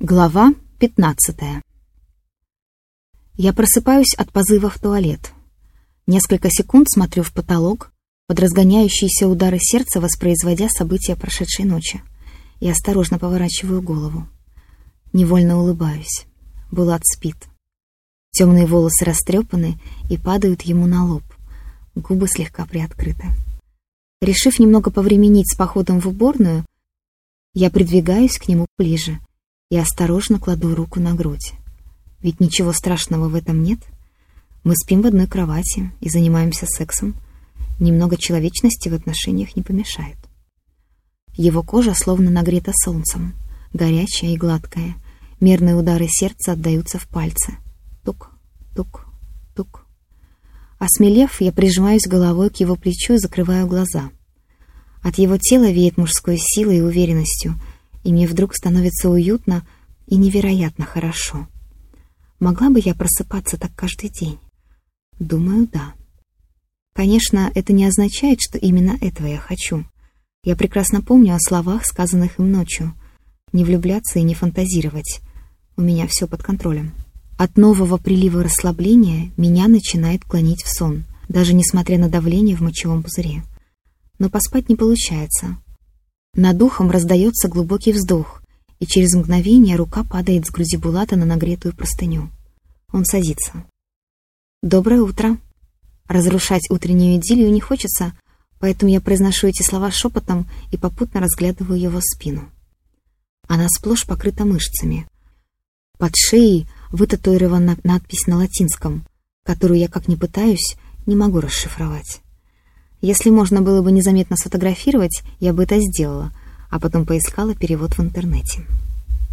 Глава 15 Я просыпаюсь от позыва в туалет. Несколько секунд смотрю в потолок, под разгоняющиеся удары сердца воспроизводя события прошедшей ночи, и осторожно поворачиваю голову. Невольно улыбаюсь. Булат спит. Темные волосы растрепаны и падают ему на лоб. Губы слегка приоткрыты. Решив немного повременить с походом в уборную, я придвигаюсь к нему ближе — и осторожно кладу руку на грудь. Ведь ничего страшного в этом нет. Мы спим в одной кровати и занимаемся сексом. Немного человечности в отношениях не помешает. Его кожа словно нагрета солнцем, горячая и гладкая. Мерные удары сердца отдаются в пальцы. Тук, тук, тук. Осмелев, я прижимаюсь головой к его плечу и закрываю глаза. От его тела веет мужской силой и уверенностью — и мне вдруг становится уютно и невероятно хорошо. Могла бы я просыпаться так каждый день? Думаю, да. Конечно, это не означает, что именно этого я хочу. Я прекрасно помню о словах, сказанных им ночью. Не влюбляться и не фантазировать. У меня все под контролем. От нового прилива расслабления меня начинает клонить в сон, даже несмотря на давление в мочевом пузыре. Но поспать не получается. Над духом раздается глубокий вздох, и через мгновение рука падает с груди Булата на нагретую простыню. Он садится. «Доброе утро!» Разрушать утреннюю идиллию не хочется, поэтому я произношу эти слова шепотом и попутно разглядываю его спину. Она сплошь покрыта мышцами. Под шеей вытатуирована надпись на латинском, которую я, как ни пытаюсь, не могу расшифровать. Если можно было бы незаметно сфотографировать, я бы это сделала, а потом поискала перевод в интернете.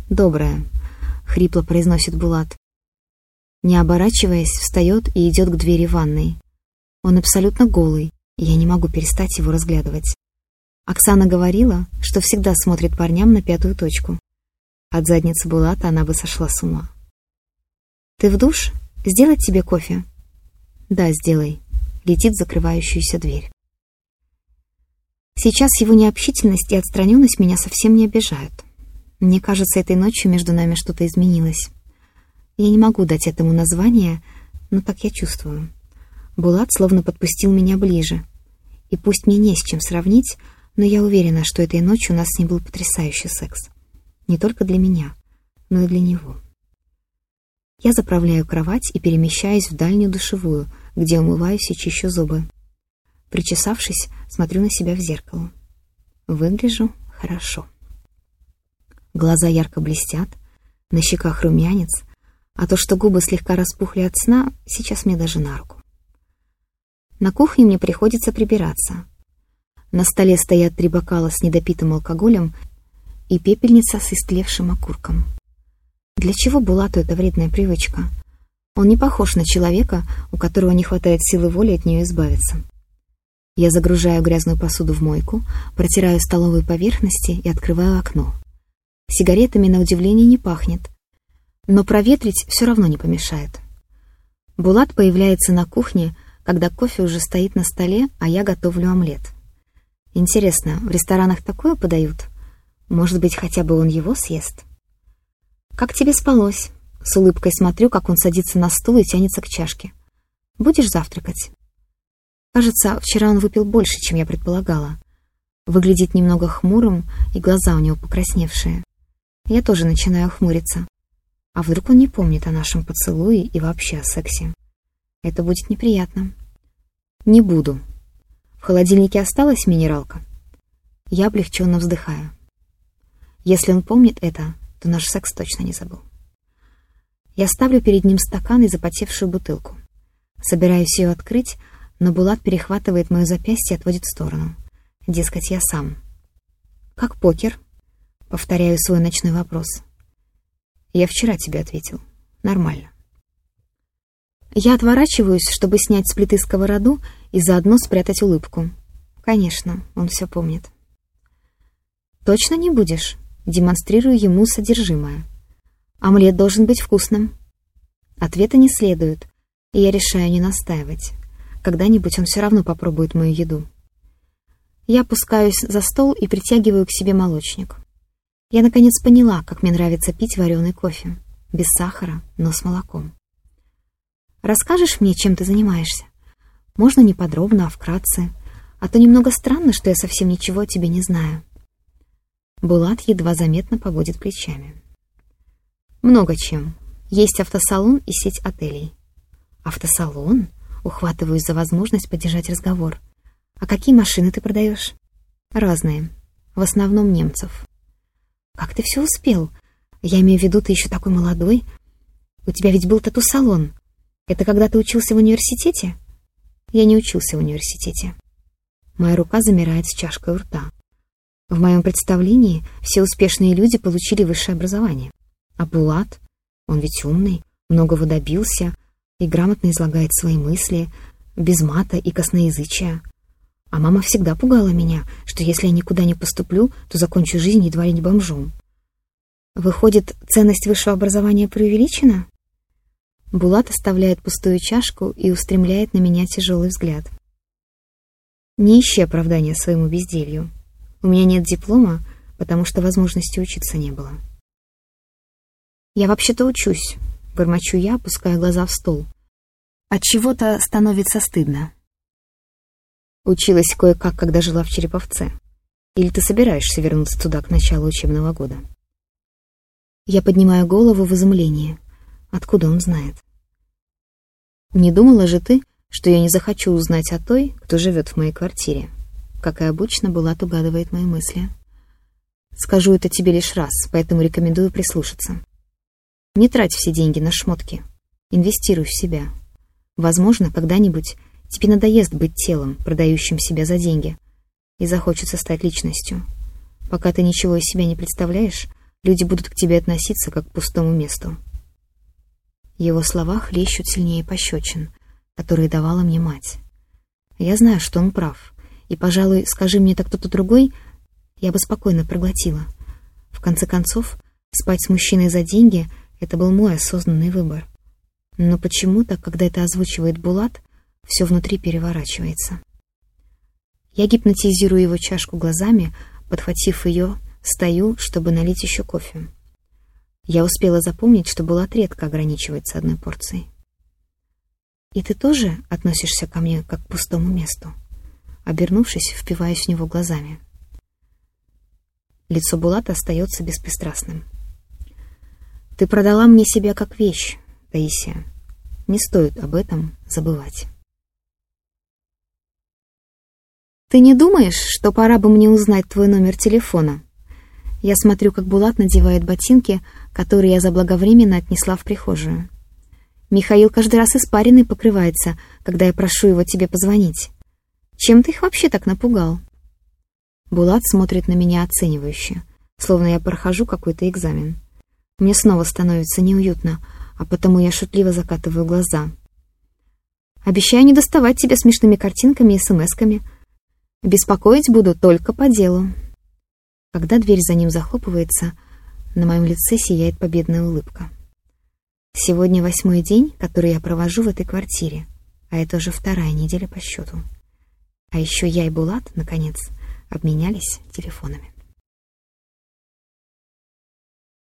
«Доброе», — хрипло произносит Булат. Не оборачиваясь, встает и идет к двери ванной. Он абсолютно голый, и я не могу перестать его разглядывать. Оксана говорила, что всегда смотрит парням на пятую точку. От задницы Булата она бы сошла с ума. «Ты в душ? Сделать тебе кофе?» «Да, сделай», — летит закрывающуюся дверь. Сейчас его необщительность и отстраненность меня совсем не обижают. Мне кажется, этой ночью между нами что-то изменилось. Я не могу дать этому название, но так я чувствую. Булат словно подпустил меня ближе. И пусть мне не с чем сравнить, но я уверена, что этой ночью у нас ним был потрясающий секс. Не только для меня, но и для него. Я заправляю кровать и перемещаюсь в дальнюю душевую, где умываюсь и чищу зубы. Причесавшись, смотрю на себя в зеркало. Выгляжу хорошо. Глаза ярко блестят, на щеках румянец, а то, что губы слегка распухли от сна, сейчас мне даже на руку. На кухне мне приходится прибираться. На столе стоят три бокала с недопитым алкоголем и пепельница с истлевшим окурком. Для чего Булату эта вредная привычка? Он не похож на человека, у которого не хватает силы воли от нее избавиться. Я загружаю грязную посуду в мойку, протираю столовые поверхности и открываю окно. Сигаретами, на удивление, не пахнет. Но проветрить все равно не помешает. Булат появляется на кухне, когда кофе уже стоит на столе, а я готовлю омлет. Интересно, в ресторанах такое подают? Может быть, хотя бы он его съест? «Как тебе спалось?» С улыбкой смотрю, как он садится на стул и тянется к чашке. «Будешь завтракать?» Кажется, вчера он выпил больше, чем я предполагала. Выглядит немного хмурым, и глаза у него покрасневшие. Я тоже начинаю хмуриться. А вдруг он не помнит о нашем поцелуе и вообще о сексе? Это будет неприятно. Не буду. В холодильнике осталась минералка. Я облегченно вздыхаю. Если он помнит это, то наш секс точно не забыл. Я ставлю перед ним стакан и запотевшую бутылку. Собираюсь ее открыть, но Булат перехватывает мое запястье и отводит в сторону. Дескать, я сам. «Как покер?» — повторяю свой ночной вопрос. «Я вчера тебе ответил. Нормально». Я отворачиваюсь, чтобы снять с плиты сковороду и заодно спрятать улыбку. Конечно, он все помнит. «Точно не будешь?» — демонстрирую ему содержимое. «Омлет должен быть вкусным». Ответа не следует, и я решаю не настаивать. Когда-нибудь он все равно попробует мою еду. Я опускаюсь за стол и притягиваю к себе молочник. Я наконец поняла, как мне нравится пить вареный кофе. Без сахара, но с молоком. Расскажешь мне, чем ты занимаешься? Можно не подробно, а вкратце. А то немного странно, что я совсем ничего о тебе не знаю. Булат едва заметно поводит плечами. Много чем. Есть автосалон и сеть отелей. Автосалон? Ухватываюсь за возможность поддержать разговор. А какие машины ты продаешь? Разные. В основном немцев. Как ты все успел? Я имею в виду, ты еще такой молодой. У тебя ведь был тату-салон. Это когда ты учился в университете? Я не учился в университете. Моя рука замирает с чашкой у рта. В моем представлении все успешные люди получили высшее образование. А Булат, он ведь умный, многого добился и грамотно излагает свои мысли, без мата и косноязычия. А мама всегда пугала меня, что если я никуда не поступлю, то закончу жизнь едва ли не бомжом. Выходит, ценность высшего образования преувеличена? Булат оставляет пустую чашку и устремляет на меня тяжелый взгляд. Не ищи оправдания своему безделью. У меня нет диплома, потому что возможности учиться не было. Я вообще-то учусь, бормочу я, опуская глаза в стол. От чего-то становится стыдно. Училась кое-как, когда жила в Череповце. Или ты собираешься вернуться туда к началу учебного года? Я поднимаю голову в изумлении. Откуда он знает? Не думала же ты, что я не захочу узнать о той, кто живет в моей квартире? Как и обычно, Булат угадывает мои мысли. Скажу это тебе лишь раз, поэтому рекомендую прислушаться. Не трать все деньги на шмотки. Инвестируй в себя. Возможно, когда-нибудь тебе надоест быть телом, продающим себя за деньги, и захочется стать личностью. Пока ты ничего из себя не представляешь, люди будут к тебе относиться как к пустому месту. Его слова хлещут сильнее пощечин, которые давала мне мать. Я знаю, что он прав, и, пожалуй, скажи мне это кто-то другой, я бы спокойно проглотила. В конце концов, спать с мужчиной за деньги — это был мой осознанный выбор. Но почему-то, когда это озвучивает Булат, все внутри переворачивается. Я гипнотизирую его чашку глазами, подхватив ее, стою, чтобы налить еще кофе. Я успела запомнить, что Булат редко ограничивается одной порцией. «И ты тоже относишься ко мне как к пустому месту?» Обернувшись, впиваюсь в него глазами. Лицо Булата остается беспристрастным. «Ты продала мне себя как вещь, Таисия. Не стоит об этом забывать». «Ты не думаешь, что пора бы мне узнать твой номер телефона?» Я смотрю, как Булат надевает ботинки, которые я заблаговременно отнесла в прихожую. Михаил каждый раз испаренный покрывается, когда я прошу его тебе позвонить. Чем ты их вообще так напугал? Булат смотрит на меня оценивающе, словно я прохожу какой-то экзамен. Мне снова становится неуютно, а потому я шутливо закатываю глаза. Обещаю не доставать тебя смешными картинками и смс-ками. Беспокоить буду только по делу. Когда дверь за ним захлопывается, на моем лице сияет победная улыбка. Сегодня восьмой день, который я провожу в этой квартире, а это уже вторая неделя по счету. А еще я и Булат, наконец, обменялись телефонами.